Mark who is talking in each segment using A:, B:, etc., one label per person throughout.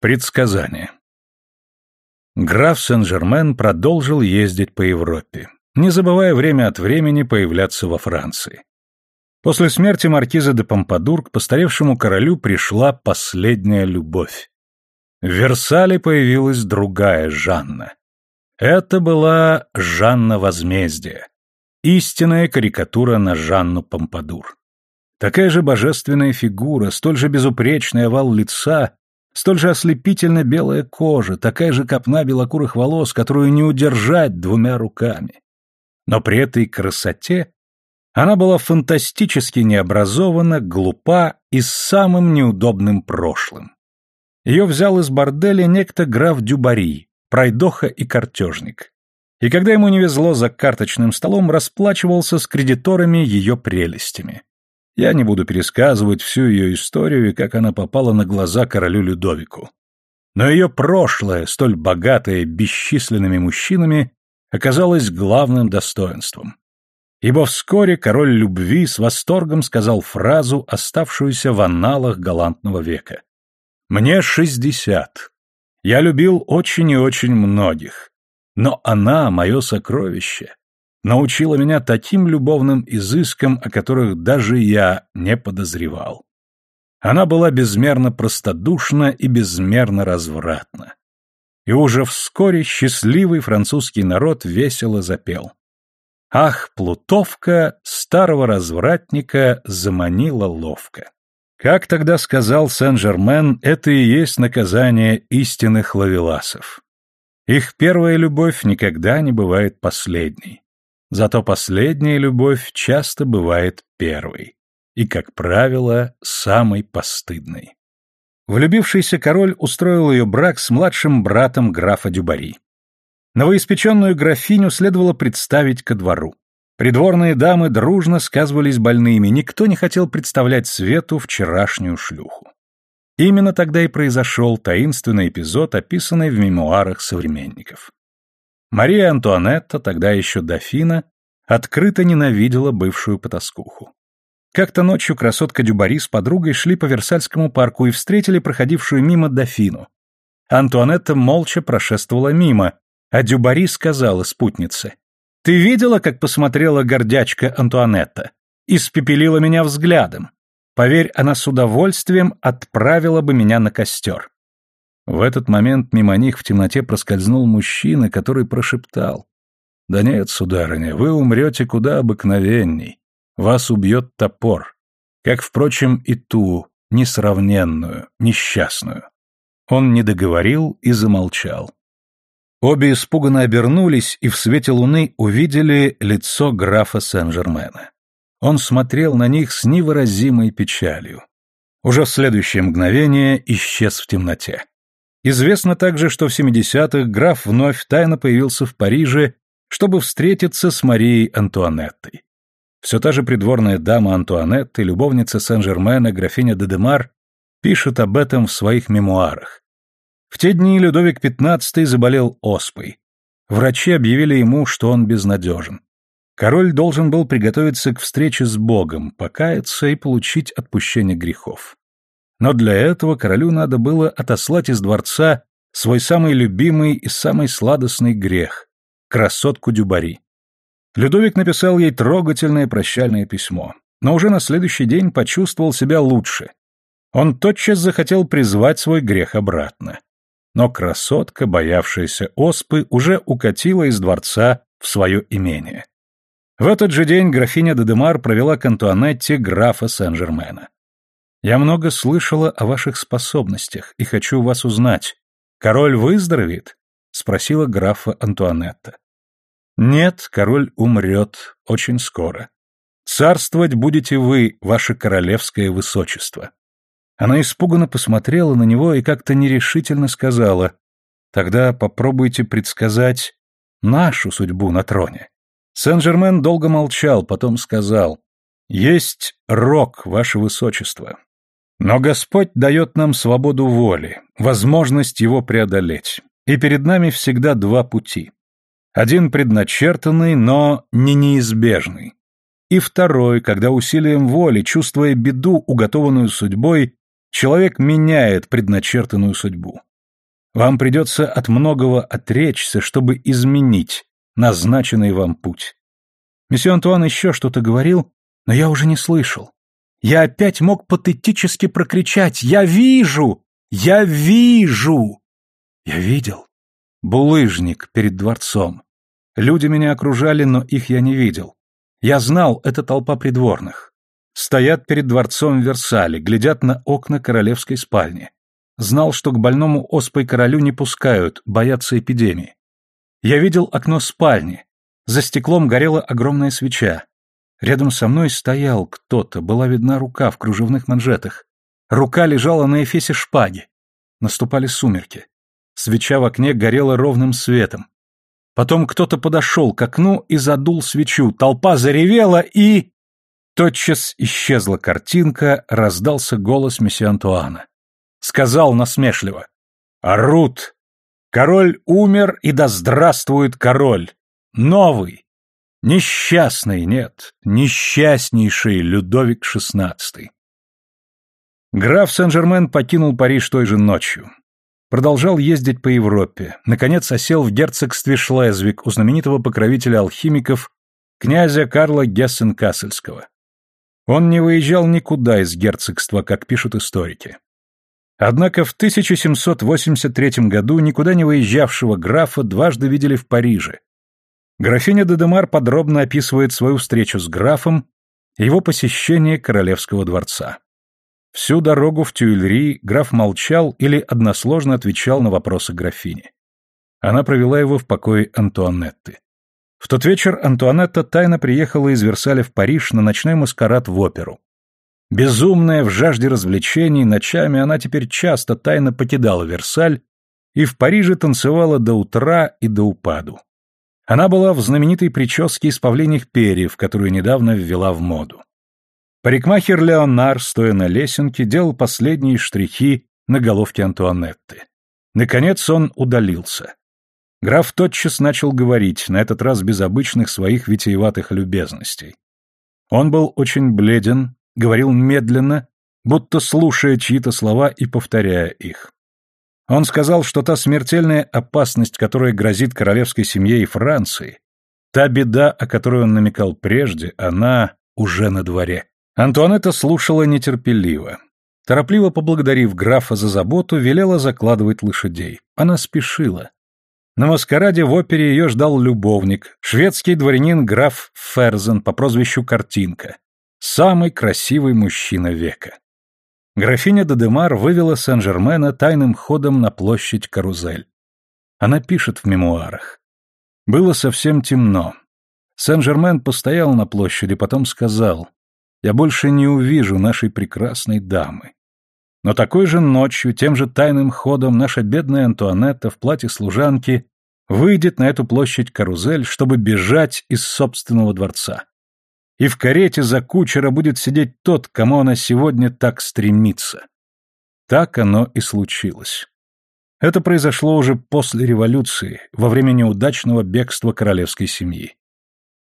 A: Предсказание. Граф Сен-Жермен продолжил ездить по Европе, не забывая время от времени появляться во Франции. После смерти маркиза де Помпадур к постаревшему королю пришла последняя любовь. В Версале появилась другая Жанна. Это была Жанна Возмездия, истинная карикатура на Жанну Помпадур. Такая же божественная фигура, столь же безупречный овал лица, Столь же ослепительно белая кожа, такая же копна белокурых волос, которую не удержать двумя руками. Но при этой красоте она была фантастически необразована, глупа и с самым неудобным прошлым. Ее взял из борделя некто граф Дюбари, пройдоха и картежник. И когда ему не везло за карточным столом, расплачивался с кредиторами ее прелестями. Я не буду пересказывать всю ее историю и как она попала на глаза королю Людовику. Но ее прошлое, столь богатое бесчисленными мужчинами, оказалось главным достоинством. Ибо вскоре король любви с восторгом сказал фразу, оставшуюся в анналах галантного века. «Мне шестьдесят. Я любил очень и очень многих. Но она — мое сокровище научила меня таким любовным изыскам, о которых даже я не подозревал. Она была безмерно простодушна и безмерно развратна. И уже вскоре счастливый французский народ весело запел. Ах, плутовка старого развратника заманила ловко. Как тогда сказал Сен-Жермен, это и есть наказание истинных лавеласов. Их первая любовь никогда не бывает последней. Зато последняя любовь часто бывает первой и, как правило, самой постыдной. Влюбившийся король устроил ее брак с младшим братом графа Дюбари. Новоиспеченную графиню следовало представить ко двору. Придворные дамы дружно сказывались больными, никто не хотел представлять свету вчерашнюю шлюху. Именно тогда и произошел таинственный эпизод, описанный в мемуарах современников. Мария Антуанетта, тогда еще дофина, открыто ненавидела бывшую потаскуху. Как-то ночью красотка Дюбари с подругой шли по Версальскому парку и встретили проходившую мимо дофину. Антуанетта молча прошествовала мимо, а Дюбари сказала спутнице. «Ты видела, как посмотрела гордячка Антуанетта? Испепелила меня взглядом. Поверь, она с удовольствием отправила бы меня на костер. В этот момент мимо них в темноте проскользнул мужчина, который прошептал. «Да нет, сударыня, вы умрете куда обыкновенней. Вас убьет топор. Как, впрочем, и ту, несравненную, несчастную». Он не договорил и замолчал. Обе испуганно обернулись и в свете луны увидели лицо графа Сен-Жермена. Он смотрел на них с невыразимой печалью. Уже в следующее мгновение исчез в темноте. Известно также, что в 70-х граф вновь тайно появился в Париже, чтобы встретиться с Марией Антуанеттой. Все та же придворная дама Антуанетты, любовница Сен-Жермена, графиня де Демар, пишет об этом в своих мемуарах. В те дни Людовик XV заболел оспой. Врачи объявили ему, что он безнадежен. Король должен был приготовиться к встрече с Богом, покаяться и получить отпущение грехов. Но для этого королю надо было отослать из дворца свой самый любимый и самый сладостный грех — красотку Дюбари. Людовик написал ей трогательное прощальное письмо, но уже на следующий день почувствовал себя лучше. Он тотчас захотел призвать свой грех обратно. Но красотка, боявшаяся оспы, уже укатила из дворца в свое имение. В этот же день графиня Дедемар провела к Антуанетте графа Сен-Жермена. Я много слышала о ваших способностях и хочу вас узнать. Король выздоровеет? спросила графа Антуанетта. Нет, король умрет очень скоро. Царствовать будете вы, ваше королевское высочество. Она испуганно посмотрела на него и как-то нерешительно сказала: "Тогда попробуйте предсказать нашу судьбу на троне". Сен-Жермен долго молчал, потом сказал: "Есть рок, ваше высочество. Но Господь дает нам свободу воли, возможность его преодолеть. И перед нами всегда два пути. Один предначертанный, но не неизбежный. И второй, когда усилием воли, чувствуя беду, уготованную судьбой, человек меняет предначертанную судьбу. Вам придется от многого отречься, чтобы изменить назначенный вам путь. Месье Антуан еще что-то говорил, но я уже не слышал. Я опять мог патетически прокричать «Я вижу! Я вижу!» Я видел. Булыжник перед дворцом. Люди меня окружали, но их я не видел. Я знал, это толпа придворных. Стоят перед дворцом в Версале, глядят на окна королевской спальни. Знал, что к больному оспой королю не пускают, боятся эпидемии. Я видел окно спальни. За стеклом горела огромная свеча. Рядом со мной стоял кто-то, была видна рука в кружевных манжетах. Рука лежала на эфесе шпаги. Наступали сумерки. Свеча в окне горела ровным светом. Потом кто-то подошел к окну и задул свечу. Толпа заревела и... Тотчас исчезла картинка, раздался голос месье Антуана. Сказал насмешливо. «Арут! Король умер, и да здравствует король! Новый! Несчастный, нет, несчастнейший Людовик XVI!» Граф Сен-Жермен покинул Париж той же ночью. Продолжал ездить по Европе. Наконец осел в герцогстве Шлезвик у знаменитого покровителя алхимиков князя Карла Гессен-Кассельского. Он не выезжал никуда из герцогства, как пишут историки. Однако в 1783 году никуда не выезжавшего графа дважды видели в Париже. Графиня Дедемар подробно описывает свою встречу с графом и его посещение королевского дворца. Всю дорогу в Тюильри граф молчал или односложно отвечал на вопросы графини. Она провела его в покое Антуанетты. В тот вечер Антуанетта тайно приехала из Версаля в Париж на ночной маскарад в оперу. Безумная в жажде развлечений, ночами она теперь часто тайно покидала Версаль и в Париже танцевала до утра и до упаду. Она была в знаменитой прическе из павлиних перьев, которую недавно ввела в моду. Парикмахер Леонар, стоя на лесенке, делал последние штрихи на головке Антуанетты. Наконец он удалился. Граф тотчас начал говорить, на этот раз без обычных своих витиеватых любезностей. Он был очень бледен, говорил медленно, будто слушая чьи-то слова и повторяя их. Он сказал, что та смертельная опасность, которая грозит королевской семье и Франции, та беда, о которой он намекал прежде, она уже на дворе. Антуанетта слушала нетерпеливо. Торопливо поблагодарив графа за заботу, велела закладывать лошадей. Она спешила. На маскараде в опере ее ждал любовник, шведский дворянин граф Ферзен по прозвищу Картинка. Самый красивый мужчина века. Графиня Дедемар вывела Сен-Жермена тайным ходом на площадь Карузель. Она пишет в мемуарах. Было совсем темно. Сен-Жермен постоял на площади, потом сказал, я больше не увижу нашей прекрасной дамы. Но такой же ночью, тем же тайным ходом, наша бедная Антуанетта в платье служанки выйдет на эту площадь карузель, чтобы бежать из собственного дворца. И в карете за кучера будет сидеть тот, кому она сегодня так стремится. Так оно и случилось. Это произошло уже после революции, во время неудачного бегства королевской семьи.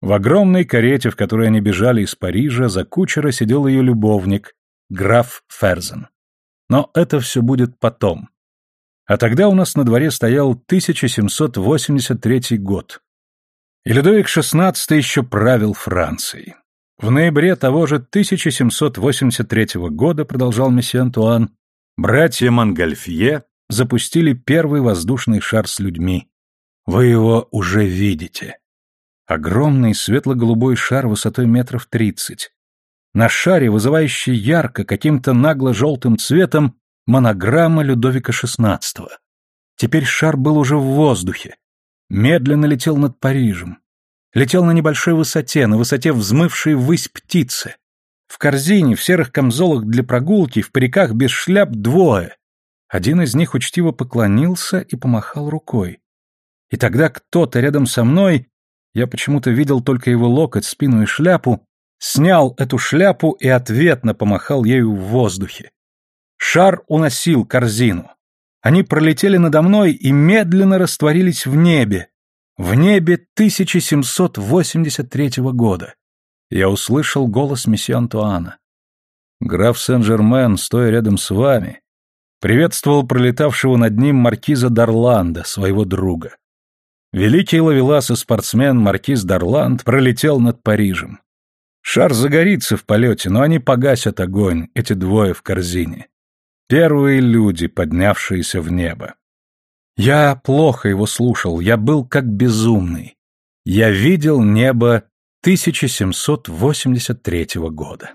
A: В огромной карете, в которой они бежали из Парижа, за кучера сидел ее любовник, граф Ферзен. Но это все будет потом. А тогда у нас на дворе стоял 1783 год. И Людовик XVI еще правил Францией. В ноябре того же 1783 года, продолжал месье Антуан, братья Монгольфье запустили первый воздушный шар с людьми. Вы его уже видите. Огромный светло-голубой шар высотой метров тридцать. На шаре, вызывающий ярко, каким-то нагло-желтым цветом, монограмма Людовика XVI. Теперь шар был уже в воздухе. Медленно летел над Парижем. Летел на небольшой высоте, на высоте взмывшей ввысь птицы. В корзине, в серых камзолах для прогулки, в париках без шляп двое. Один из них учтиво поклонился и помахал рукой. И тогда кто-то рядом со мной я почему-то видел только его локоть, спину и шляпу, снял эту шляпу и ответно помахал ею в воздухе. Шар уносил корзину. Они пролетели надо мной и медленно растворились в небе. В небе 1783 года. Я услышал голос месье Антуана. «Граф Сен-Жермен, стоя рядом с вами, Приветствовал пролетавшего над ним маркиза Дарланда, своего друга. Великий ловелас и спортсмен маркиз Дарланд пролетел над Парижем. Шар загорится в полете, но они погасят огонь, эти двое в корзине. Первые люди, поднявшиеся в небо. Я плохо его слушал, я был как безумный. Я видел небо 1783 года.